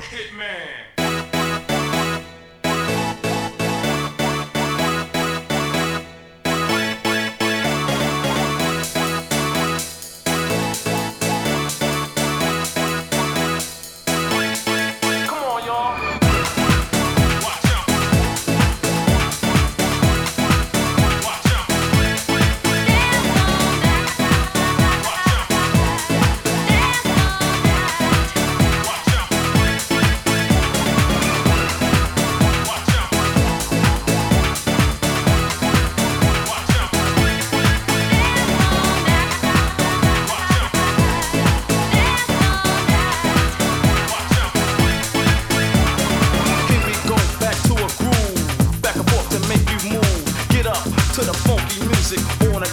Hitman.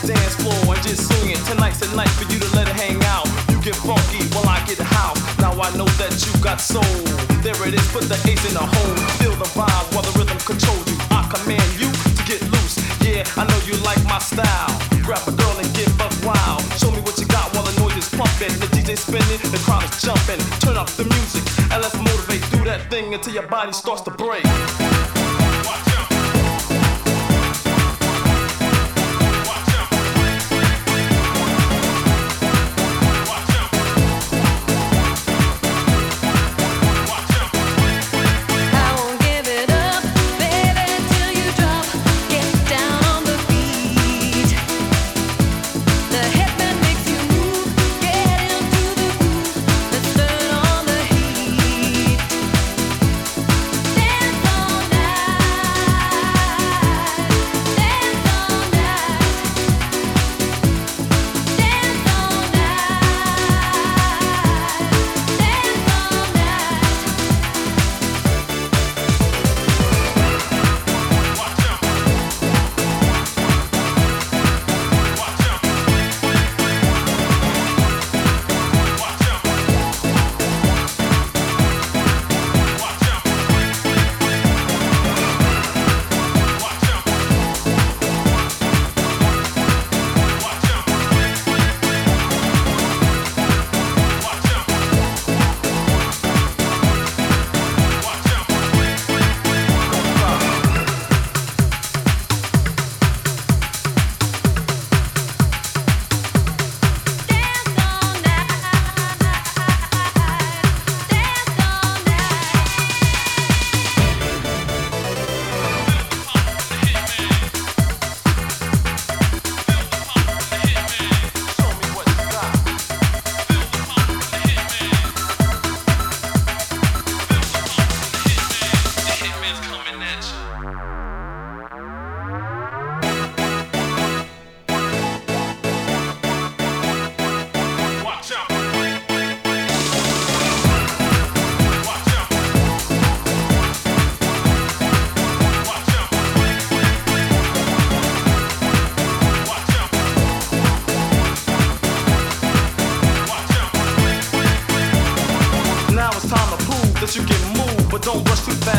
Dance floor and just swing it. Tonight's the night for you to let it hang out. You get funky while I get house. Now I know that you got soul. There it is, put the ace in the hole. Feel the vibe while the rhythm controls you. I command you to get loose. Yeah, I know you like my style. Grab a girl and get buck wild. Show me what you got while the noise is pumping. The DJ spinning, the crowd is jumping. Turn up the music and let's motivate. Do that thing until your body starts to break.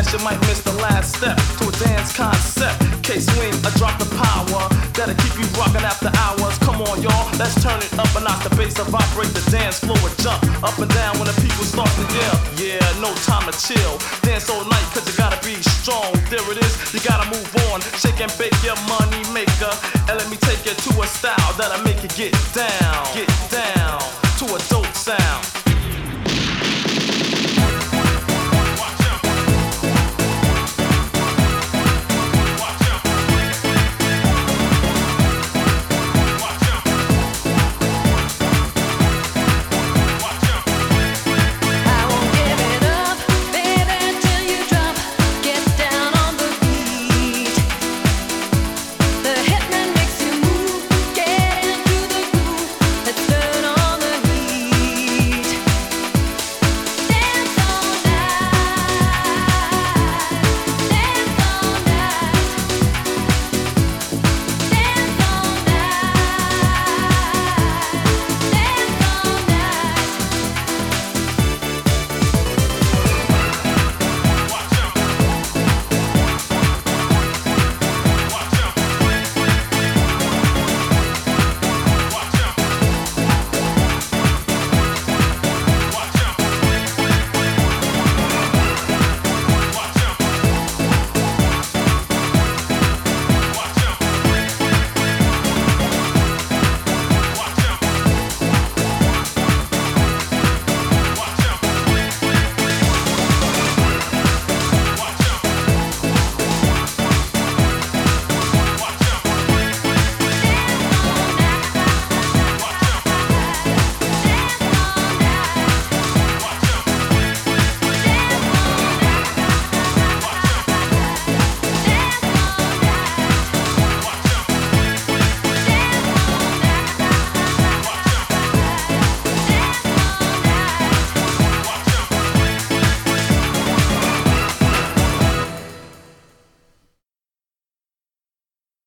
Fast, you might miss the last step to a dance concept. K swing, I drop the power that'll keep you rocking after hours. Come on, y'all, let's turn it up and knock the bass and vibrate the dance floor and jump up and down when the people start to yell. Yeah, no time to chill. Dance all night, cause you gotta be strong. There it is, you gotta move on. Shake and bake your money maker. And let me take you to a style that'll make you get down, get down to a dope sound.